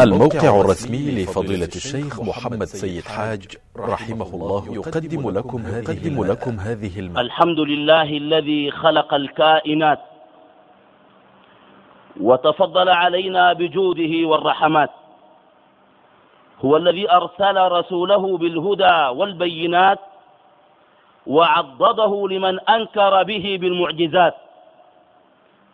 الموقع الرسمي لفضيلة الشيخ محمد سيد حاج رحمه الله يقدم لكم هذه, لكم هذه الم... الحمد لله الذي خلق الكائنات وتفضل علينا بجوده والرحمات. هو الذي أرسل رسوله بالهدى والبينات وعضده لمن أنكر به بالمعجزات.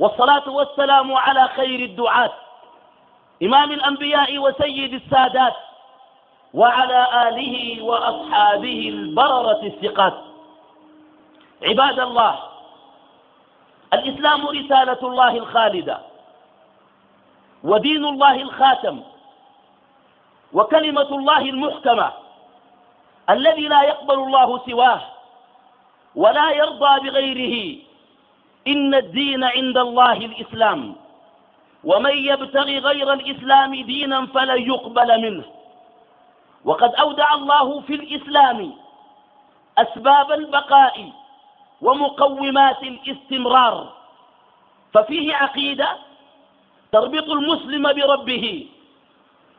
والصلاة والسلام على خير الدعاة إمام الأنبياء وسيد السادات وعلى آله وأصحابه البررة الثقات. عباد الله الإسلام رسالة الله الخالدة ودين الله الخاتم وكلمة الله المحكمة الذي لا يقبل الله سواه ولا يرضى بغيره. إن الدين عند الله الإسلام. ومن يبتغي غير الإسلام دينا فلن يقبل منه. وقد أودع الله في الإسلام أسباب البقاء ومقومات الاستمرار. ففيه عقيدة تربط المسلم بربه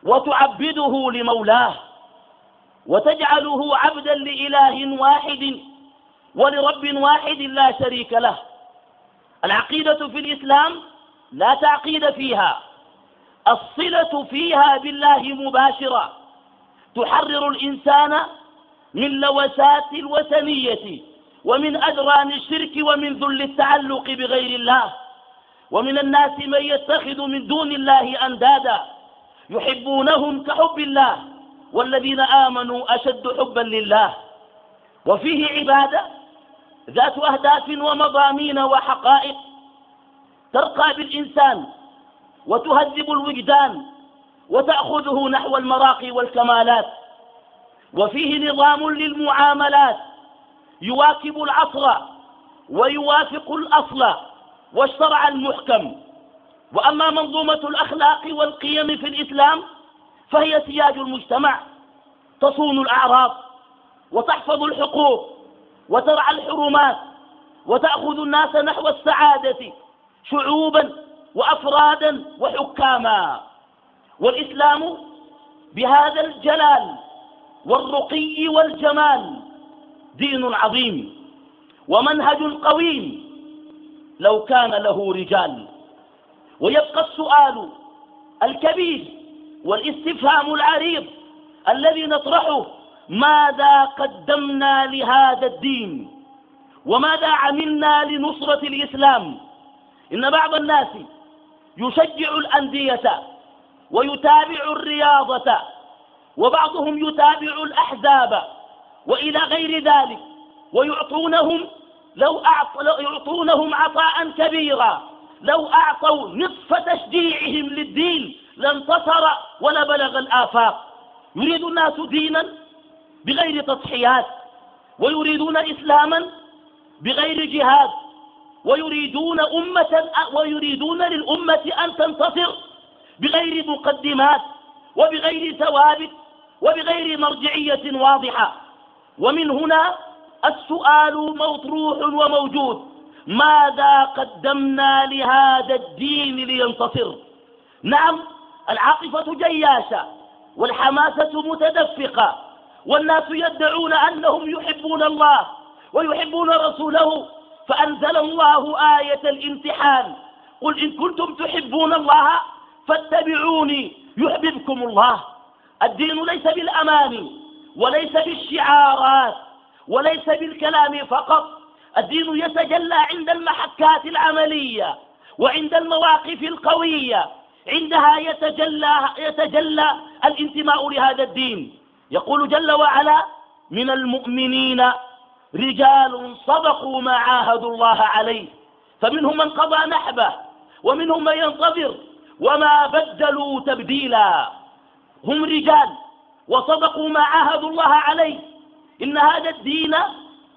وتعبده لمولاه وتجعله عبدا لإله واحد ولرب واحد لا شريك له. العقيدة في الإسلام لا تعقيد فيها. الصلة فيها بالله مباشرة. تحرر الإنسان من لوسات الوثنية ومن أدران الشرك ومن ذل التعلق بغير الله. ومن الناس من يتخذ من دون الله أندادا يحبونهم كحب الله والذين آمنوا أشد حبا لله. وفيه عبادة ذات أهداف ومضامين وحقائق ترقى بالإنسان وتهذب الوجدان وتأخذه نحو المراقي والكمالات وفيه نظام للمعاملات يواكب العصر ويوافق الأصل والشرع المحكم وأما منظومة الأخلاق والقيم في الإسلام فهي سياج المجتمع تصون الأعراض وتحفظ الحقوق وترعى الحرمات وتأخذ الناس نحو السعادة شعوبا وأفرادا وحكاما. والإسلام بهذا الجلال والرقي والجمال دين عظيم ومنهج قويم لو كان له رجال. ويبقى السؤال الكبير والإستفهام العريض الذي نطرحه ماذا قدمنا لهذا الدين؟ وماذا عملنا لنصرة الإسلام؟ إن بعض الناس يشجع الأندية ويتابع الرياضة وبعضهم يتابع الأحزاب وإلى غير ذلك ويعطونهم لو يعطونهم عطاء كبيرا لو أعطوا نصف تشجيعهم للدين لانتصر ولبلغ الآفاق. يريد الناس دينا؟ بغير تضحيات ويريدون إسلاما بغير جهاد ويريدون أمة ويريدون للأمة أن تنتصر بغير مقدمات وبغير ثوابت وبغير مرجعية واضحة. ومن هنا السؤال مطروح وموجود ماذا قدمنا لهذا الدين لينتصر؟ نعم العاطفة جياشة والحماسة متدفقة. والناس يدعون أنهم يحبون الله ويحبون رسوله فأنزل الله آية الامتحان. قل إن كنتم تحبون الله فاتبعوني يحببكم الله. الدين ليس بالأماني وليس بالشعارات وليس بالكلام فقط. الدين يتجلى عند المحكات العملية وعند المواقف القوية. عندها يتجلى, يتجلى الانتماء لهذا الدين. يقول جل وعلا من المؤمنين رجال صدقوا ما عاهدوا الله عليه. فمنهم من قضى نحبه ومنهم من ينتظر وما بدلوا تبديلا. هم رجال وصدقوا ما عاهدوا الله عليه. إن هذا الدين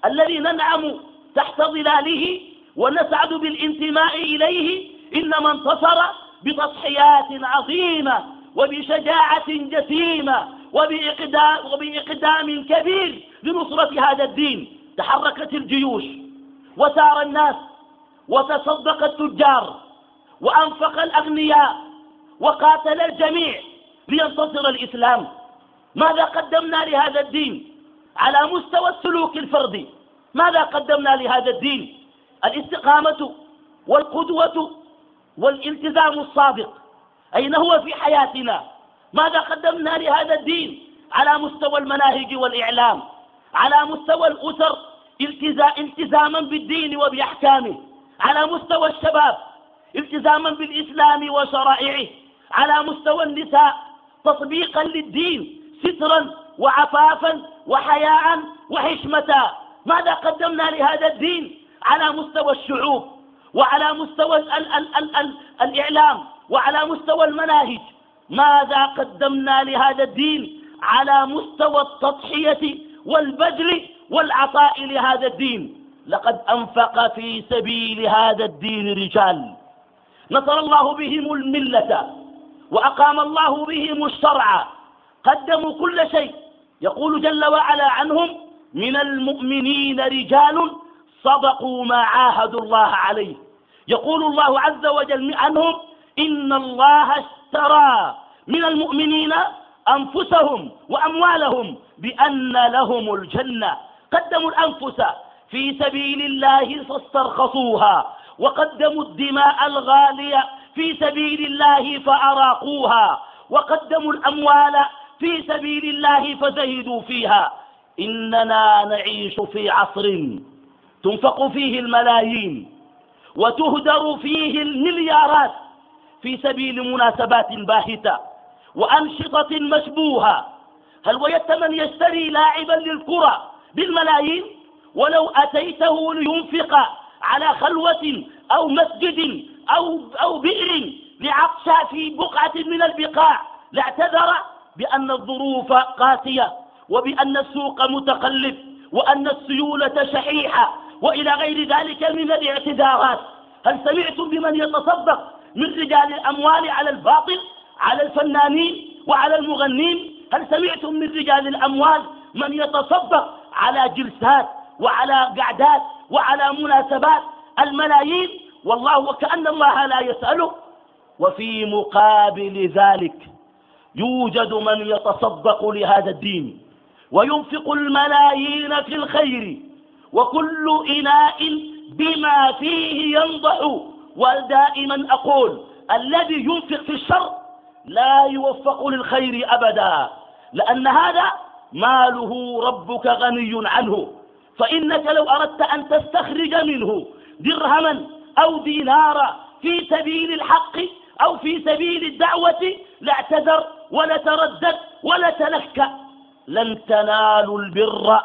الذي ننعم تحت ظلاله ونسعد بالانتماء إليه إنما انتصر بتضحيات عظيمة وبشجاعة جسيمة. وبإقدام, وبإقدام كبير لنصرة هذا الدين. تحركت الجيوش وسار الناس وتصدق التجار وأنفق الأغنياء وقاتل الجميع لينتصر الإسلام. ماذا قدمنا لهذا الدين على مستوى السلوك الفردي؟ ماذا قدمنا لهذا الدين؟ الاستقامة والقدوة والالتزام الصادق أين هو في حياتنا؟ ماذا قدمنا لهذا الدين على مستوى المناهج والإعلام على مستوى الأسر التزاما بالدين وبأحكامه على مستوى الشباب التزاما بالإسلام وشرائعه على مستوى النساء تطبيقا للدين سترا وعفافا وحياء وحشمة. ماذا قدمنا لهذا الدين على مستوى الشعوب وعلى مستوى ال ال ال ال ال الإعلام وعلى مستوى المناهج؟ ماذا قدمنا لهذا الدين على مستوى التضحية والبذل والعطاء لهذا الدين؟ لقد أنفق في سبيل هذا الدين رجال. نصر الله بهم الملة وأقام الله بهم الشرع. قدموا كل شيء. يقول جل وعلا عنهم من المؤمنين رجال صدقوا ما عاهدوا الله عليه. يقول الله عز وجل عنهم إن الله اشترى من المؤمنين أنفسهم وأموالهم بأن لهم الجنة. قدموا الأنفس في سبيل الله فاسترخصوها وقدموا الدماء الغالية في سبيل الله فأراقوها وقدموا الأموال في سبيل الله فزهدوا فيها. إننا نعيش في عصر تنفق فيه الملايين وتهدر فيه المليارات. في سبيل مناسبات باهتة وأنشطة مشبوهة. هل ويت من يشتري لاعبا للكرة بالملايين؟ ولو أتيته لينفق على خلوة أو مسجد أو, أو بئر لعطشة في بقعة من البقاع لاعتذر بأن الظروف قاسية وبأن السوق متقلب وأن السيولة شحيحة وإلى غير ذلك من الاعتذارات. هل سمعتم بمن يتصدق من رجال الأموال على الباطل على الفنانين وعلى المغنين. هل سمعتم من رجال الأموال من يتصدق على جلسات وعلى قعدات وعلى مناسبات الملايين؟ والله وكأن الله لا يسأله. وفي مقابل ذلك يوجد من يتصدق لهذا الدين وينفق الملايين في الخير وكل إناء بما فيه ينضح. ودائما أقول الذي ينفق في الشر لا يوفق للخير أبدا لأن هذا ماله ربك غني عنه. فإنك لو أردت أن تستخرج منه درهما أو دينارا في سبيل الحق أو في سبيل الدعوة لاعتذر ولتردد ولتلكأ لن تنالوا البر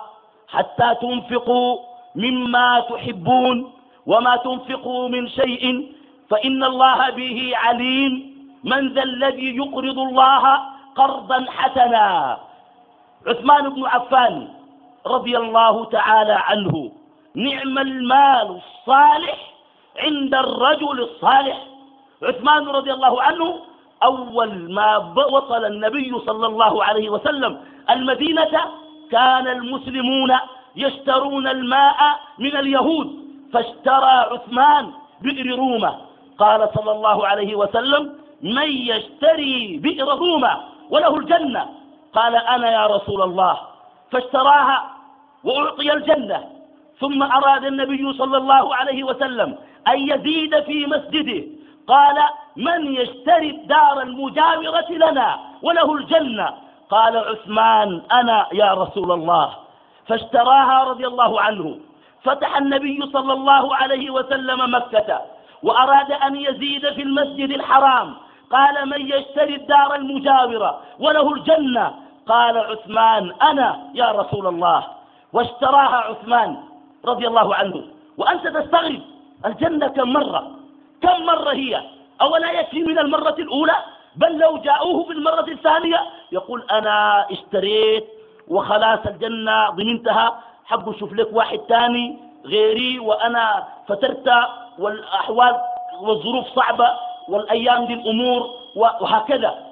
حتى تنفقوا مما تحبون. وما تنفقوا من شيء فإن الله به عليم. من ذا الذي يقرض الله قرضا حسنا. عثمان بن عفان رضي الله تعالى عنه نعم المال الصالح عند الرجل الصالح. عثمان رضي الله عنه أول ما وصل النبي صلى الله عليه وسلم المدينة كان المسلمون يشترون الماء من اليهود. فاشترى عثمان بئر رومة قال صلى الله عليه وسلم من يشتري بئر رومة وله الجنة؟ قال أنا يا رسول الله. فاشتراها وأعطي الجنة. ثم أراد النبي صلى الله عليه وسلم أن يزيد في مسجده. قال من يشتري الدار المجاورة لنا وله الجنة؟ قال عثمان أنا يا رسول الله. فاشتراها رضي الله عنه. فتح النبي صلى الله عليه وسلم مكة وأراد أن يزيد في المسجد الحرام. قال من يشتري الدار المجاورة وله الجنة؟ قال عثمان أنا يا رسول الله. واشتراها عثمان رضي الله عنه. وأنت تستغرب الجنة كم مرة؟ كم مرة هي؟ أولا يكفي من المرة الأولى؟ بل لو جاءوه في المرة الثانية؟ يقول أنا اشتريت وخلاص الجنة ضمنتها حب شوف لك واحد تاني غيري وأنا فترت والأحوال والظروف صعبة والأيام دي الأمور وهكذا.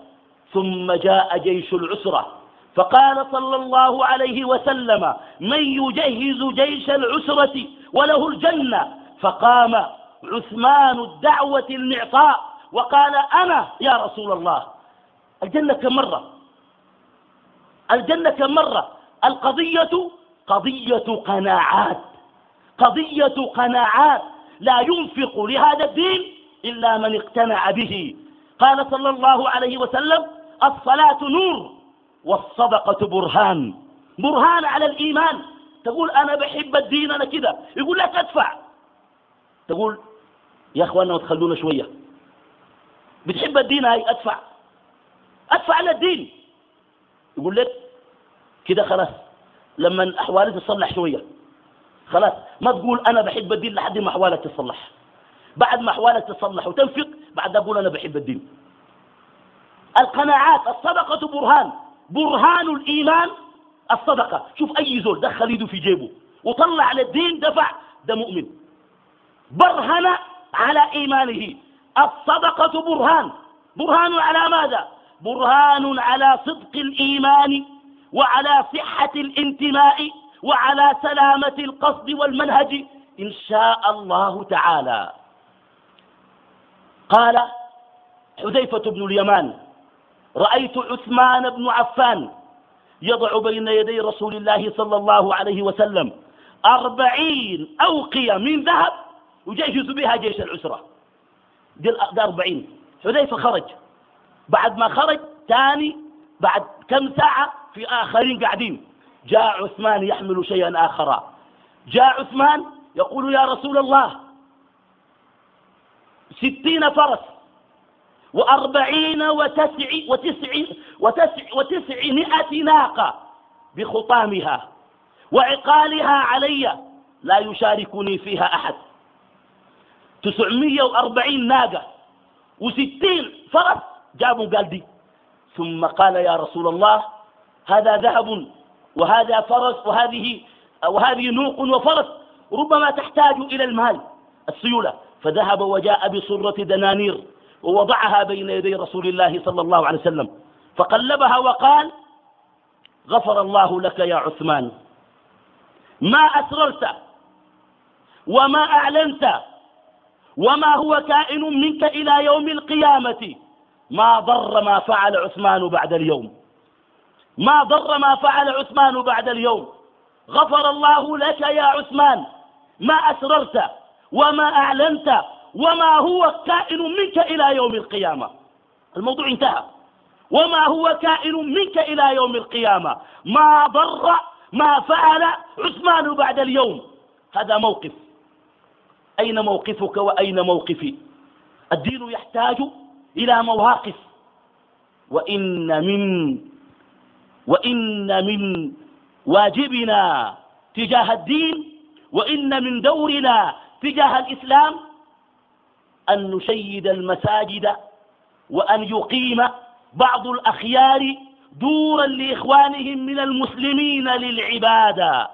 ثم جاء جيش العسرة. فقال صلى الله عليه وسلم من يجهز جيش العسرة وله الجنة؟ فقام عثمان الدعوة المعطاء وقال أنا يا رسول الله. الجنة كم مرة؟ الجنة كم مرة؟ القضية قضية قناعات. قضية قناعات لا ينفق لهذا الدين إلا من اقتنع به. قال صلى الله عليه وسلم الصلاة نور والصدقة برهان. برهان على الإيمان. تقول أنا بحب الدين أنا كذا. يقول لك أدفع تقول يا أخوانا تخلونا شوية. بتحب الدين؟ هاي أدفع. أدفع على الدين. يقول لك كده خلاص. لما أحوالي تصلح شوية. خلاص. ما تقول أنا بحب الدين لحد ما أحوالك تصلح. بعد ما أحوالك تصلح وتنفق بعد أقول أنا بحب الدين. القناعات الصدقة برهان. برهان الإيمان الصدقة. شوف أي زول دخل يده في جيبه وطلع على الدين دفع ده مؤمن. برهن على إيمانه. الصدقة برهان. برهان على ماذا؟ برهان على صدق الإيمان. وعلى صحة الانتماء وعلى سلامة القصد والمنهج إن شاء الله تعالى. قال حذيفة بن اليمان رأيت عثمان بن عفان يضع بين يدي رسول الله صلى الله عليه وسلم أربعين أوقية من ذهب يجهز بها جيش العسرة. ده أربعين. حذيفة خرج. بعد ما خرج ثاني بعد كم ساعة في آخرين قاعدين. جاء عثمان يحمل شيئا آخر. جاء عثمان يقول يا رسول الله ستين فرس وأربعين وتسع وتسع وتسع وتسعمائة ناقة بخطامها وعقالها علي لا يشاركني فيها أحد. تسعمية وأربعين ناقة وستين فرس جابوا قال دي ثم قال يا رسول الله هذا ذهب وهذا فرس وهذه وهذه نوق وفرس ربما تحتاج إلى المال السيولة. فذهب وجاء بصرة دنانير ووضعها بين يدي رسول الله صلى الله عليه وسلم. فقلبها وقال غفر الله لك يا عثمان. ما أسررت وما أعلنت وما هو كائن منك إلى يوم القيامة. ما ضر ما فعل عثمان بعد اليوم. ما ضر ما فعل عثمان بعد اليوم. غفر الله لك يا عثمان. ما أسررت وما أعلنت وما هو كائن منك إلى يوم القيامة. الموضوع انتهى. وما هو كائن منك إلى يوم القيامة. ما ضر ما فعل عثمان بعد اليوم. هذا موقف. أين موقفك وأين موقفي؟ الدين يحتاج إلى مواقف. وإن من وإن من واجبنا تجاه الدين وإن من دورنا تجاه الإسلام أن نشيد المساجد وأن يقيم بعض الأخيار دورا لإخوانهم من المسلمين للعبادة.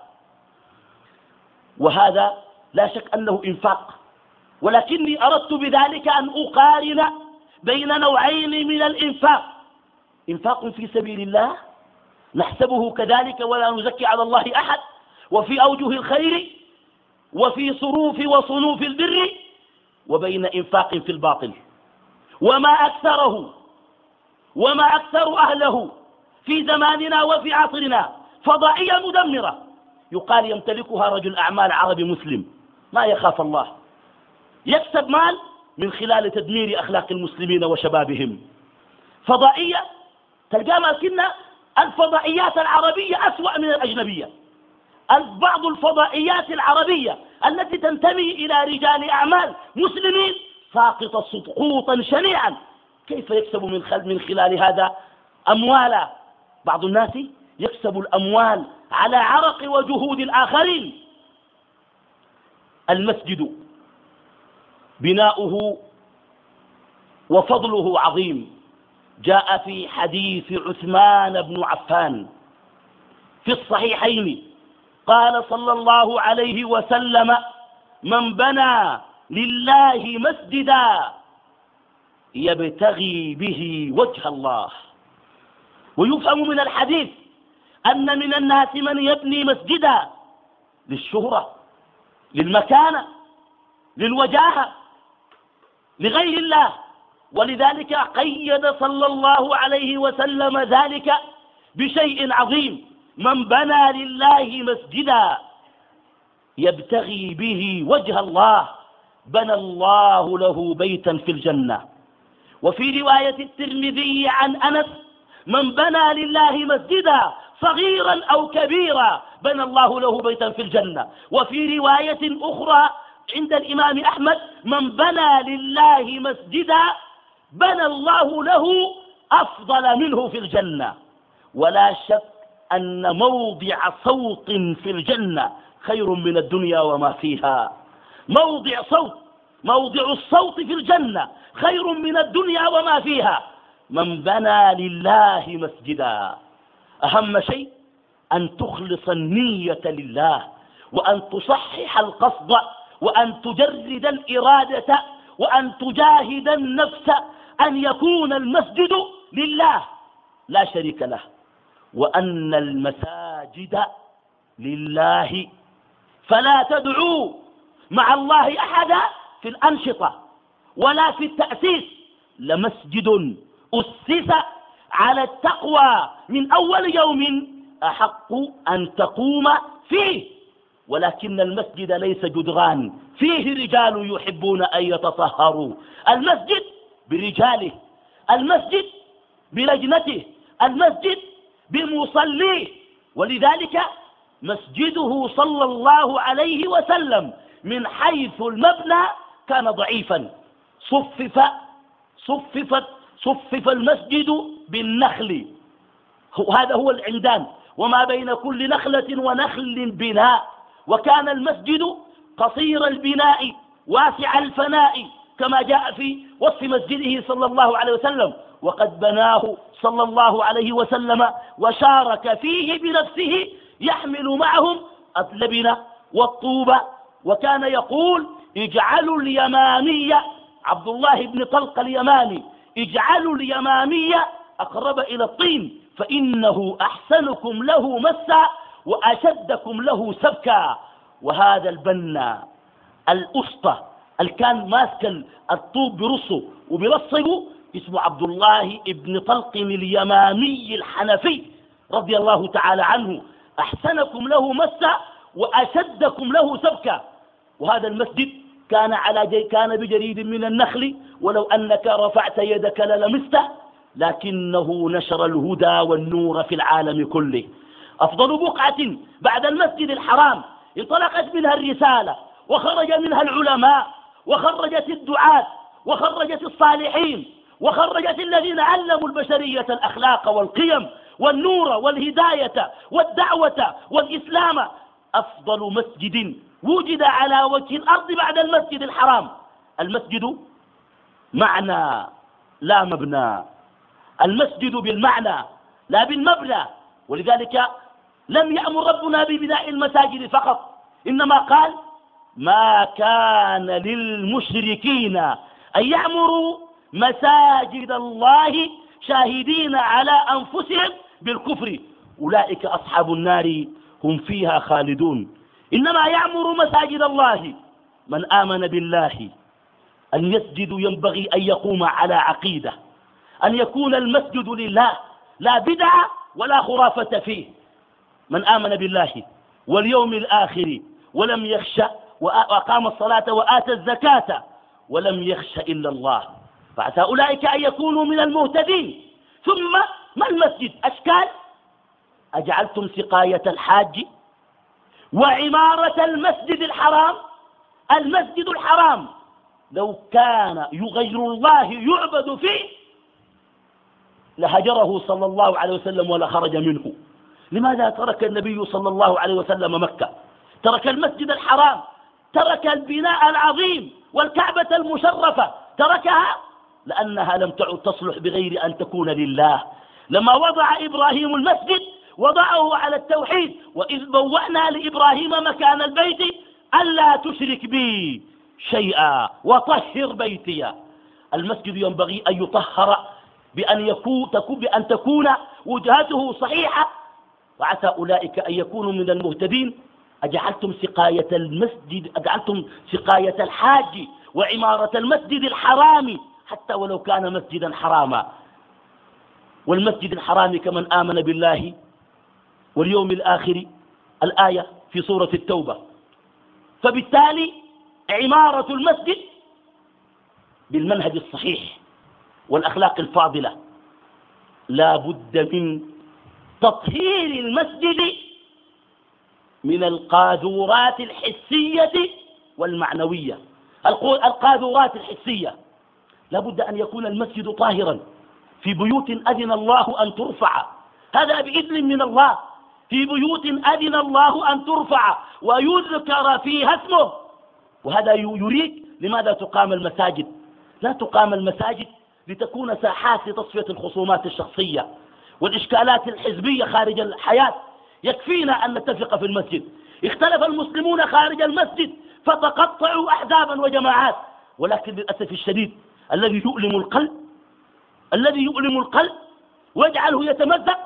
وهذا لا شك أنه إنفاق. ولكني أردت بذلك أن أقارن بين نوعين من الإنفاق. إنفاق في سبيل الله نحسبه كذلك ولا نزكي على الله أحد وفي أوجه الخير وفي صروف وصنوف البر وبين إنفاق في الباطل. وما أكثره وما أكثر أهله في زماننا وفي عصرنا فضائية مدمرة. يقال يمتلكها رجل أعمال عربي مسلم. ما يخاف الله. يكسب مال من خلال تدمير أخلاق المسلمين وشبابهم. فضائية تلقى كنا الفضائيات العربية أسوأ من الأجنبية. بعض الفضائيات العربية التي تنتمي إلى رجال أعمال مسلمين ساقطة سقوطا شنيعا. كيف يكسب من, خلال هذا أموالا بعض الناس يكسب الأموال على عرق وجهود الآخرين. المسجد بناؤه وفضله عظيم. جاء في حديث عثمان بن عفان في الصحيحين قال صلى الله عليه وسلم من بنى لله مسجدا يبتغي به وجه الله. ويفهم من الحديث أن من الناس من يبني مسجدا للشهرة للمكانة للوجاهة لغير الله. ولذلك قيد صلى الله عليه وسلم ذلك بشيء عظيم. من بنى لله مسجدا يبتغي به وجه الله بنى الله له بيتا في الجنة. وفي رواية الترمذي عن أنس من بنى لله مسجدا صغيرا أو كبيرا بنى الله له بيتا في الجنة. وفي رواية أخرى عند الإمام أحمد من بنى لله مسجدا بنى الله له أفضل منه في الجنة. ولا شك أن موضع صوت في الجنة خير من الدنيا وما فيها. موضع صوت موضع الصوت في الجنة خير من الدنيا وما فيها. من بنى لله مسجدا. أهم شيء أن تخلص النية لله وأن تصحح القصد وأن تجرد الإرادة وأن تجاهد النفس أن يكون المسجد لله. لا شريك له. وأن المساجد لله. فلا تدعوا مع الله أحدا في الأنشطة ولا في التأسيس. لمسجد أسس على التقوى من أول يوم أحق أن تقوم فيه. ولكن المسجد ليس جدران فيه رجال يحبون أن يتطهروا. المسجد برجاله. المسجد بلجنته. المسجد بمصليه ولذلك مسجده صلى الله عليه وسلم من حيث المبنى كان ضعيفا. صفف صففت صفف المسجد بالنخل. هذا هو العمدان. وما بين كل نخلة ونخل بناء. وكان المسجد قصير البناء واسع الفناء. كما جاء في وصف مسجده صلى الله عليه وسلم. وقد بناه صلى الله عليه وسلم وشارك فيه بنفسه يحمل معهم اللبن والطوب. وكان يقول اجعلوا اليمامية عبد الله بن طلق اليماني اجعلوا اليمامية أقرب إلى الطين فإنه أحسنكم له مسا وأشدكم له سبكا. وهذا البنا الأسطى. اللي كان ماسك الطوب برصه وبلصقه اسمه عبد الله ابن طلق اليمامي الحنفي رضي الله تعالى عنه. أحسنكم له مسا وأشدكم له سبكا. وهذا المسجد كان على جي كان بجريد من النخل ولو أنك رفعت يدك للمسته لكنه نشر الهدى والنور في العالم كله. أفضل بقعة بعد المسجد الحرام انطلقت منها الرسالة وخرج منها العلماء وخرجت الدعاة وخرجت الصالحين وخرجت الذين علموا البشرية الأخلاق والقيم والنور والهداية والدعوة والإسلام. أفضل مسجد وجد على وجه الأرض بعد المسجد الحرام. المسجد معنى لا مبنى. المسجد بالمعنى لا بالمبنى. ولذلك لم يأمر ربنا ببناء المساجد فقط إنما قال ما كان للمشركين أن يعمروا مساجد الله شاهدين على أنفسهم بالكفر. أولئك أصحاب النار هم فيها خالدون. إنما يعمر مساجد الله. من آمن بالله المسجد ينبغي أن يقوم على عقيدة. أن يكون المسجد لله لا بدعة ولا خرافة فيه. من آمن بالله واليوم الآخر ولم يخشى وأقام الصلاة وآتى الزكاة ولم يخش إلا الله. فعسى أولئك أن يكونوا من المهتدين. ثم ما المسجد؟ أشكال؟ أجعلتم سقاية الحاج وعمارة المسجد الحرام؟ المسجد الحرام لو كان يغير الله يعبد فيه لهجره صلى الله عليه وسلم ولا خرج منه. لماذا ترك النبي صلى الله عليه وسلم مكة؟ ترك المسجد الحرام. ترك البناء العظيم والكعبة المشرفة. تركها لأنها لم تعد تصلح بغير أن تكون لله. لما وضع إبراهيم المسجد وضعه على التوحيد وإذ بوأنا لإبراهيم مكان البيت ألا تشرك بي شيئا وطهر بيتي. المسجد ينبغي أن يطهر بأن, يكون بأن تكون وجهته صحيحة. وعسى أولئك أن يكونوا من المهتدين. أجعلتم سقاية المسجد أجعلتم سقاية الحاج وعمارة المسجد الحرام حتى ولو كان مسجدا حراما. والمسجد الحرام كمن آمن بالله واليوم الآخر الآية في سورة التوبة. فبالتالي عمارة المسجد بالمنهج الصحيح والأخلاق الفاضلة لا بد من تطهير المسجد من القاذورات الحسية والمعنوية. القاذورات الحسية. لا بد أن يكون المسجد طاهرا. في بيوت أذن الله أن ترفع. هذا بإذن من الله. في بيوت أذن الله أن ترفع. ويذكر فيها اسمه. وهذا يريد لماذا تقام المساجد. لا تقام المساجد لتكون ساحات لتصفية الخصومات الشخصية والإشكالات الحزبية خارج الحياة. يكفينا أن نتفق في المسجد. اختلف المسلمون خارج المسجد فتقطعوا أحزابا وجماعات. ولكن للأسف الشديد الذي يؤلم القلب الذي يؤلم القلب ويجعله يتمزق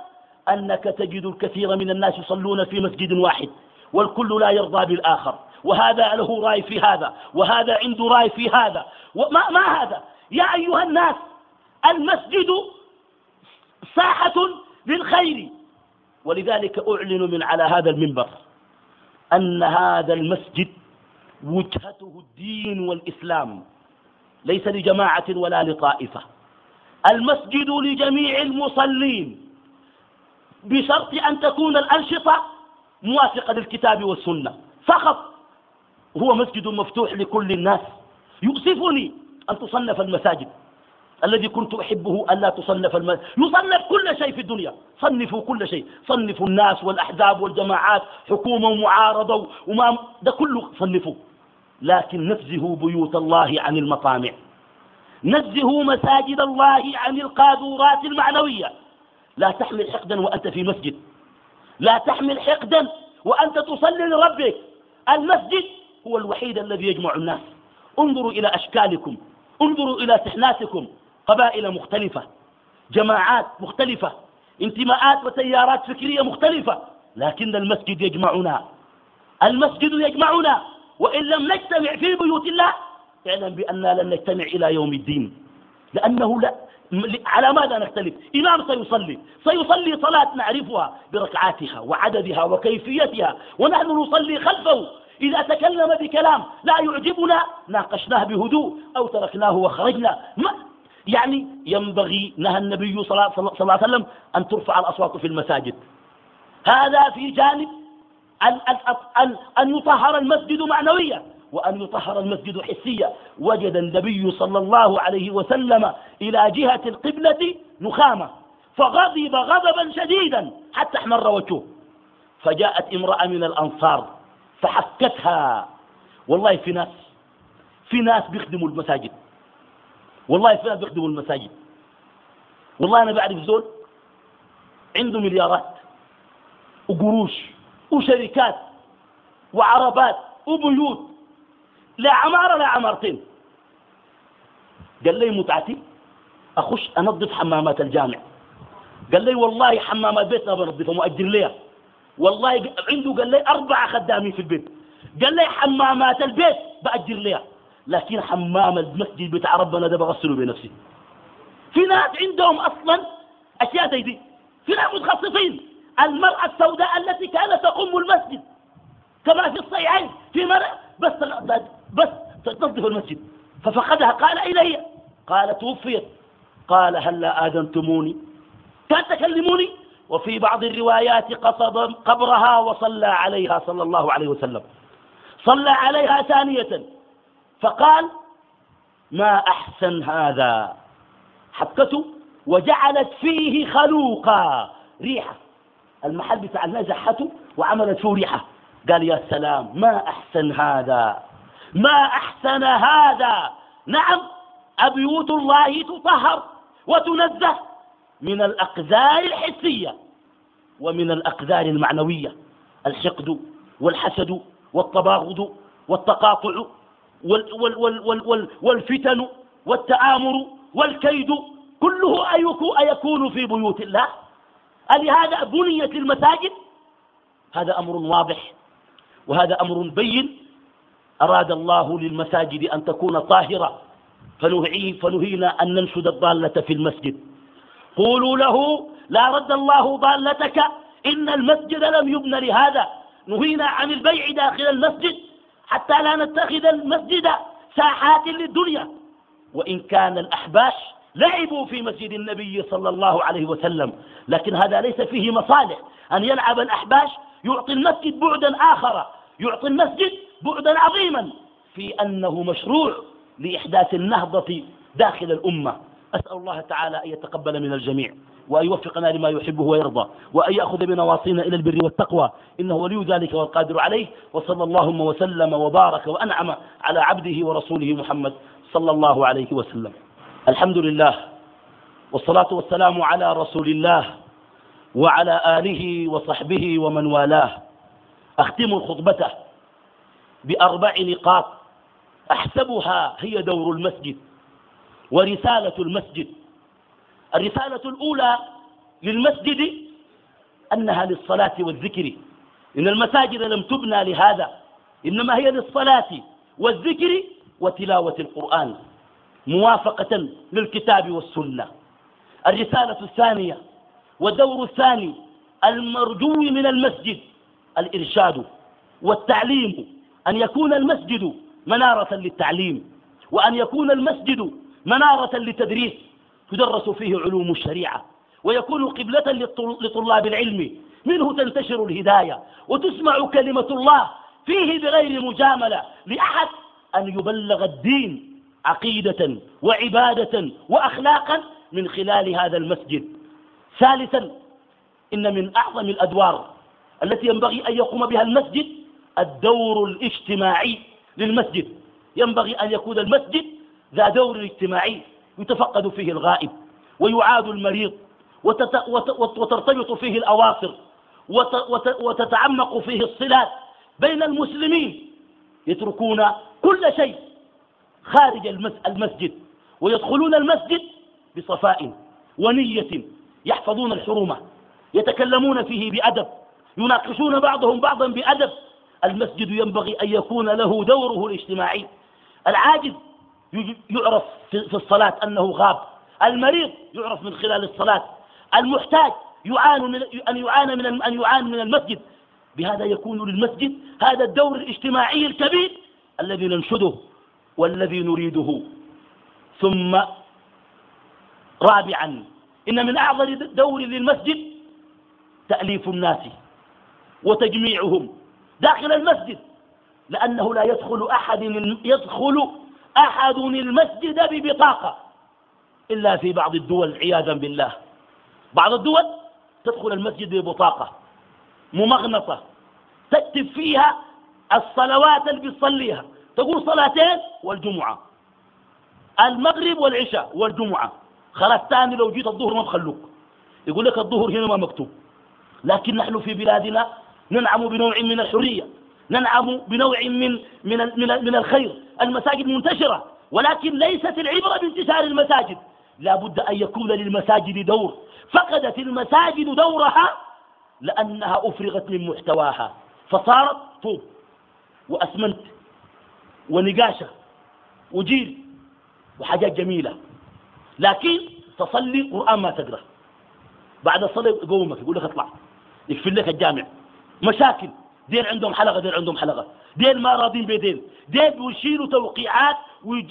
أنك تجد الكثير من الناس يصلون في مسجد واحد والكل لا يرضى بالآخر. وهذا له رأي في هذا وهذا عنده رأي في هذا. وما ما هذا؟ يا أيها الناس المسجد ساحة للخير. ولذلك أعلن من على هذا المنبر أن هذا المسجد وجهته الدين والإسلام ليس لجماعة ولا لطائفة. المسجد لجميع المصلين بشرط أن تكون الأنشطة موافقة للكتاب والسنة. فقط هو مسجد مفتوح لكل الناس. يؤسفني أن تصنف المساجد. الذي كنت أحبه أن لا تصنف المساجد يصنف كل شيء في الدنيا. صنفوا كل شيء. صنفوا الناس والأحزاب والجماعات حكومة ومعارضة وما ده كله صنفوا لكن نزهوا بيوت الله عن المطامع. نزهوا مساجد الله عن القاذورات المعنوية. لا تحمل حقدا وأنت في مسجد. لا تحمل حقدا وأنت تصلي لربك. المسجد هو الوحيد الذي يجمع الناس. انظروا إلى أشكالكم. انظروا إلى سحناتكم. قبائل مختلفة جماعات مختلفة انتماءات وتيارات فكرية مختلفة لكن المسجد يجمعنا. المسجد يجمعنا وإن لم نجتمع في بيوت الله اعلم بأننا لن نجتمع إلى يوم الدين. لأنه لا على ماذا نختلف؟ إمام سيصلي سيصلي صلاة نعرفها بركعاتها وعددها وكيفيتها ونحن نصلي خلفه. إذا تكلم بكلام لا يعجبنا ناقشناه بهدوء أو تركناه وخرجنا. يعني ينبغي نهى النبي صلى الله عليه وسلم أن ترفع الأصوات في المساجد. هذا في جانب أن, أن, أن, أن يطهر المسجد معنويا وأن يطهر المسجد حسيا. وجد النبي صلى الله عليه وسلم إلى جهة القبلة نخامة. فغضب غضبا شديدا حتى احمر وجهه. فجاءت امرأة من الأنصار فحكتها والله في ناس في ناس بيخدموا المساجد. والله في ناس بيخدموا المساجد. والله أنا بعرف زول عنده مليارات وقروش وشركات وعربات وبيوت. لا عمارة لا عمارتين. قال لي متعتي أخش أنظف حمامات الجامع. قال لي والله حمامات بيتنا بنظفها مؤجر ليها. والله عنده قال لي أربعة خدامين في البيت. قال لي حمامات البيت بأجر ليها. لكن حمام المسجد بتاع ربنا ده بغسله بنفسي في ناس عندهم أصلا أشياء زي دي. في ناس متخصصين. المرأة السوداء التي كانت تقوم المسجد. كما في الصحيحين. في مرأة بس بس تنظف المسجد. ففقدها. قال أين هي؟ قال توفيت. قال هلا آذنتموني؟ كان تكلموني؟ وفي بعض الروايات قصد قبرها وصلى عليها صلى الله عليه وسلم. صلى عليها ثانية. فقال ما أحسن هذا؟ حبكته وجعلت فيه خلوقا. ريحة. المحل بتاع الناس زحته وعملت فيه ريحة. قال يا سلام ما أحسن هذا؟ ما أحسن هذا؟ نعم أبيوت الله تطهر وتنزه من الأقذار الحسية ومن الأقذار المعنوية الحقد والحسد والتباغض والتقاطع والفتن والتآمر والكيد كله أيكون في بيوت الله. ألهذا بنيت المساجد هذا أمر واضح وهذا أمر بين. أراد الله للمساجد أن تكون طاهرة فنهينا أن ننشد الضالة في المسجد. قولوا له لا رد الله ضالتك إن المسجد لم يبن لهذا. نهينا عن البيع داخل المسجد. حتى لا نتخذ المسجد ساحات للدنيا. وإن كان الأحباش لعبوا في مسجد النبي صلى الله عليه وسلم لكن هذا ليس فيه مصالح. أن يلعب الأحباش يعطي المسجد بعدا آخر يعطي المسجد بعدا عظيما. في أنه مشروع لإحداث النهضة داخل الأمة. أسأل الله تعالى أن يتقبل من الجميع وأن يوفقنا لما يحبه ويرضى وأن يأخذ بنواصينا إلى البر والتقوى إنه ولي ذلك والقادر عليه وصلى اللهم وسلم وبارك وأنعم على عبده ورسوله محمد صلى الله عليه وسلم. الحمد لله والصلاة والسلام على رسول الله وعلى آله وصحبه ومن والاه. أختم الخطبة بأربع نقاط. أحسبها هي دور المسجد. ورسالة المسجد. الرسالة الأولى للمسجد أنها للصلاة والذكر. إن المساجد لم تبنى لهذا إنما هي للصلاة والذكر وتلاوة القرآن موافقة للكتاب والسنة. الرسالة الثانية والدور الثاني المرجو من المسجد الإرشاد والتعليم. أن يكون المسجد منارة للتعليم وأن يكون المسجد منارة لتدريس تدرس فيه علوم الشريعة ويكون قبلة لطلاب العلم. منه تنتشر الهداية وتسمع كلمة الله فيه بغير مجاملة لأحد أن يبلغ الدين عقيدة وعبادة وأخلاقا من خلال هذا المسجد. ثالثا إن من أعظم الأدوار التي ينبغي أن يقوم بها المسجد الدور الاجتماعي للمسجد. ينبغي أن يكون المسجد ذا دور اجتماعي يتفقد فيه الغائب ويعاد المريض وترتبط فيه الأواصر وتتعمق فيه الصلات بين المسلمين. يتركون كل شيء خارج المسجد ويدخلون المسجد بصفاء ونية يحفظون الحرمة يتكلمون فيه بأدب يناقشون بعضهم بعضا بأدب. المسجد ينبغي أن يكون له دوره الاجتماعي العاجز يعرف في الصلاة أنه غاب. المريض يعرف من خلال الصلاة. المحتاج يعاني من أن يعاني من أن يعاني من المسجد. بهذا يكون للمسجد هذا الدور الاجتماعي الكبير الذي ننشده والذي نريده. ثم رابعا إن من أعظم دور للمسجد تأليف الناس وتجميعهم داخل المسجد لأنه لا يدخل أحد يدخل أحد المسجد ببطاقة إلا في بعض الدول عياذا بالله. بعض الدول تدخل المسجد ببطاقة ممغنطة تكتب فيها الصلوات اللي بتصليها. تقول صلاتين والجمعة. المغرب والعشاء والجمعة. خلاص ثاني لو جيت الظهر ما بخلوك. يقول لك الظهر هنا ما مكتوب. لكن نحن في بلادنا ننعم بنوع من الحرية ننعم بنوع من من, من الخير. المساجد منتشرة ولكن ليست العبرة بانتشار المساجد. لا بد أن يكون للمساجد دور. فقدت المساجد دورها لأنها أفرغت من محتواها. فصارت طوب وأسمنت ونقاشة وجيل وحاجات جميلة. لكن تصلي قرآن ما تقرأ. بعد الصلاة يقومك يقول لك اطلع. يكفي لك الجامع. مشاكل. ديل عندهم حلقة ديل عندهم حلقة. ديل ما راضين بديل ديل بيشيلوا توقيعات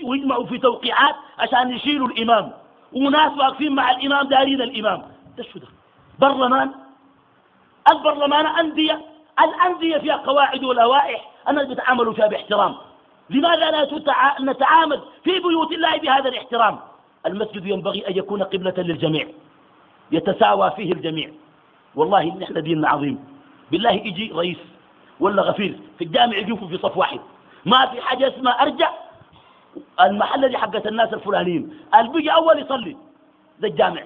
ويجمعوا في توقيعات عشان يشيلوا الإمام. وناس واقفين مع الإمام دارين الإمام. ده شو ده؟ برلمان؟ البرلمان أندية. الأندية فيها قواعد ولوائح. الناس بيتعاملوا فيها باحترام. لماذا لا نتعامل في بيوت الله بهذا الاحترام؟ المسجد ينبغي أن يكون قبلة للجميع. يتساوى فيه الجميع. والله إن إحنا ديننا عظيم. بالله يجي رئيس. ولا غفير في الجامع يقفوا في صف واحد. ما في حاجة اسمها أرجع. المحل دي حقت الناس الفلانيين. البيجي أول يصلي. ده الجامع.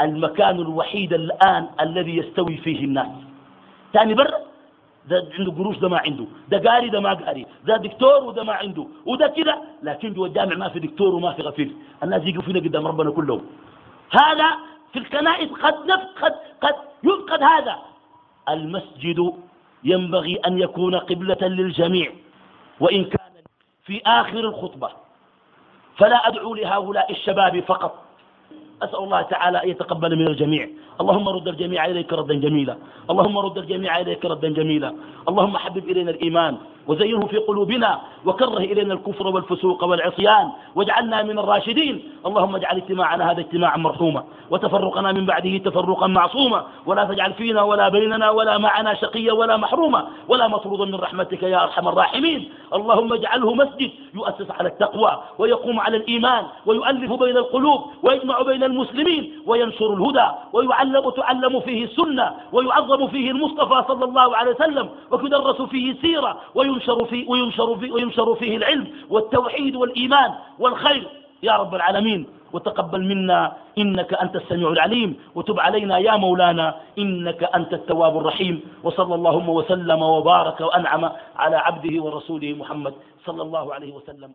المكان الوحيد الآن الذي يستوي فيه الناس. ثاني برا ده عنده قروش ده ما عنده. ده قاري ده ما قاري. ده دكتور وده ما عنده. وده كده. لكن جوا الجامع ما في دكتور وما في غفير الناس يجوا فينا قدام ربنا كلهم. هذا في الكنائس قد قد قد يفقد هذا. المسجد ينبغي أن يكون قبلة للجميع. وإن كان في آخر الخطبة فلا أدعو لهؤلاء الشباب فقط. أسأل الله تعالى أن يتقبل من الجميع. اللهم رد الجميع إليك ردا جميلا. اللهم رد الجميع إليك ردا جميلا. اللهم حبب إلينا الإيمان. وزينه في قلوبنا وكره إلينا الكفر والفسوق والعصيان واجعلنا من الراشدين. اللهم اجعل اجتماعنا هذا اجتماعا مرحوما وتفرقنا من بعده تفرقا معصوما. ولا تجعل فينا ولا بيننا ولا معنا شقيا ولا محروما ولا مطرودا من رحمتك يا أرحم الراحمين. اللهم اجعله مسجد يؤسس على التقوى ويقوم على الإيمان ويؤلف بين القلوب ويجمع بين المسلمين وينشر الهدى ويعلم تعلم فيه السنة ويعظم فيه المصطفى صلى الله عليه وسلم ويدرس فيه سيرة وينشر فيه, وينشر فيه, وينشر فيه العلم والتوحيد والإيمان والخير. يا رب العالمين وتقبل منا. إنك أنت السميع العليم. وتب علينا يا مولانا. إنك أنت التواب الرحيم. وصلى اللهم وسلم وبارك وأنعم على عبده ورسوله محمد صلى الله عليه وسلم.